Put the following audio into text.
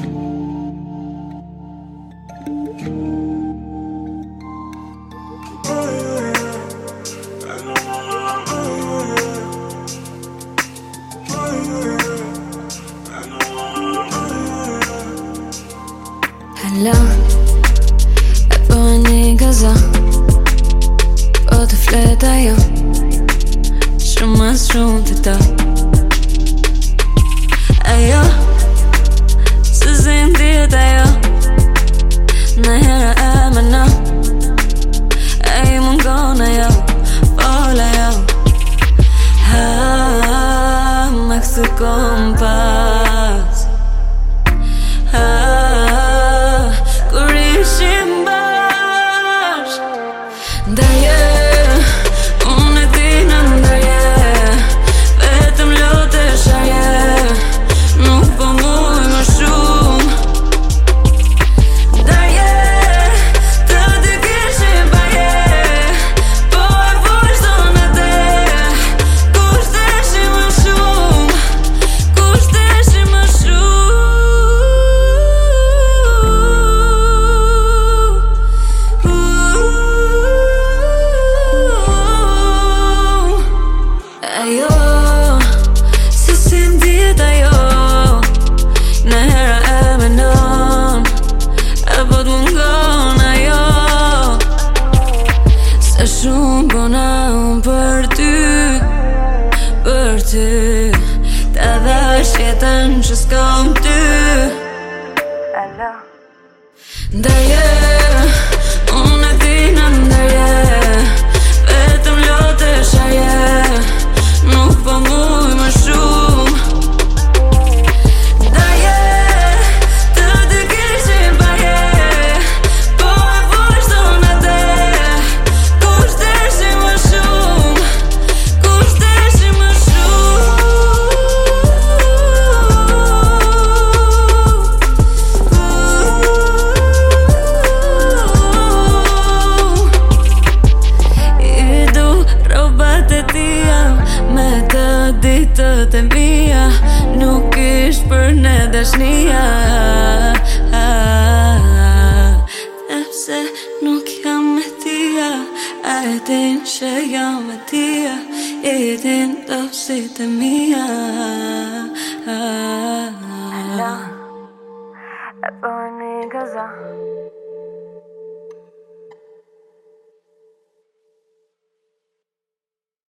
هلا أبوني غزة بطفلة ضيا stamina Eğimin gona ya është shumë bona unë për ty Për ty Të dhe shjetën që s'kom ty Ndajë për në dashnia Epse nuk jam me tia A e din që jam me tia E din të si të mia Hello, hello, hello, hello,